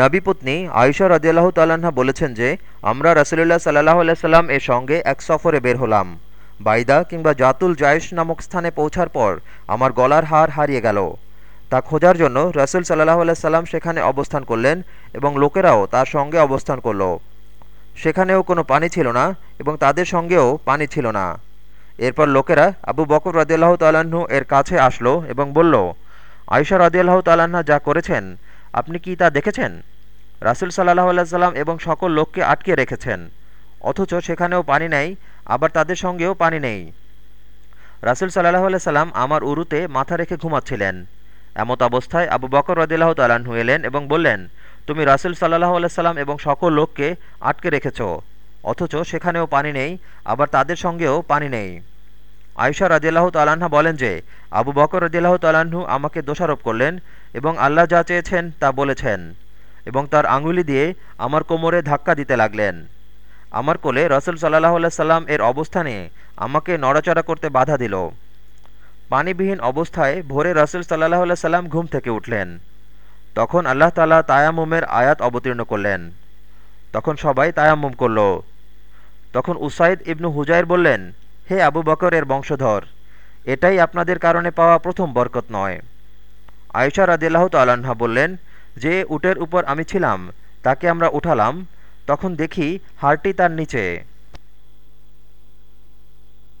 নবীপত্নী আয়সা রদিয়াল্লাহ তাল্লাহা বলেছেন যে, আমরা রাসুলুল্লাহ সাল্লাহ সাল্লাম এর সঙ্গে এক সফরে বের হলাম। বাইদা কিংবা জাতুল জায়েশ নামক স্থানে পৌঁছার পর আমার গলার হার হারিয়ে গেল। তা খোঁজার জন্য রসুল সাল্লাহ সাল্লাম সেখানে অবস্থান করলেন এবং লোকেরাও তার সঙ্গে অবস্থান করল। সেখানেও কোনো পানি ছিল না এবং তাদের সঙ্গেও পানি ছিল না। এরপর লোকেরা আবু বকর রদিয়াল্লাহ তাল্লাহ্ন এর কাছে আসলো এবং বলল আয়সা রদিয়াল্লাহ তাল্লাহা যা করেছেন আপনি কি তা দেখেছেন? রাসুল সাল্লাহ সাল্লাম এবং সকল লোককে আটকে রেখেছেন, অথচ সেখানেও পানি নেই, আবার তাদের সঙ্গেও পানি নেই। রাসুল সাল্লাহ সাল্লাম আমার উরুতে মাথা রেখে ঘুমাচ্ছিলেন। এমত অবস্থায় আবু বকর রদিল্লাহ তালাহু এলেন এবং বললেন, তুমি রাসুল সাল্লাহ সাল্লাম এবং সকল লোককে আটকে রেখেছ, অথচ সেখানেও পানি নেই, আবার তাদের সঙ্গেও পানি নেই। আয়সা রাজিয়াল্লাহ তালাহা বলেন যে, আবু বকর রদিল্লাহ তালাহু আমাকে দোষারোপ করলেন এবং আল্লাহ যা চেয়েছেন তা বলেছেন এবং তার আঙুলি দিয়ে আমার কোমরে ধাক্কা দিতে লাগলেন। আমার কোলে রসুল সাল্লাহ সাল্লাম এর অবস্থানে আমাকে নড়াচড়া করতে বাধা দিল। পানিবিহীন অবস্থায় ভোরে রসুল সাল্লাহ সাল্লাম ঘুম থেকে উঠলেন। তখন আল্লাহ তালা তায়াম্মুমের আয়াত অবতীর্ণ করলেন। তখন সবাই তায়ামুম করল। তখন উসাইদ ইবনু হুজাইর বললেন হে আবু বকরের বংশধর, এটাই আপনাদের কারণে পাওয়া প্রথম বরকত নয়। আয়সা রাদিল্লাহ তাল্লাহা বললেন, যে উটের উপর আমি ছিলাম, তাকে আমরা উঠালাম, তখন দেখি হারটি তার নিচে।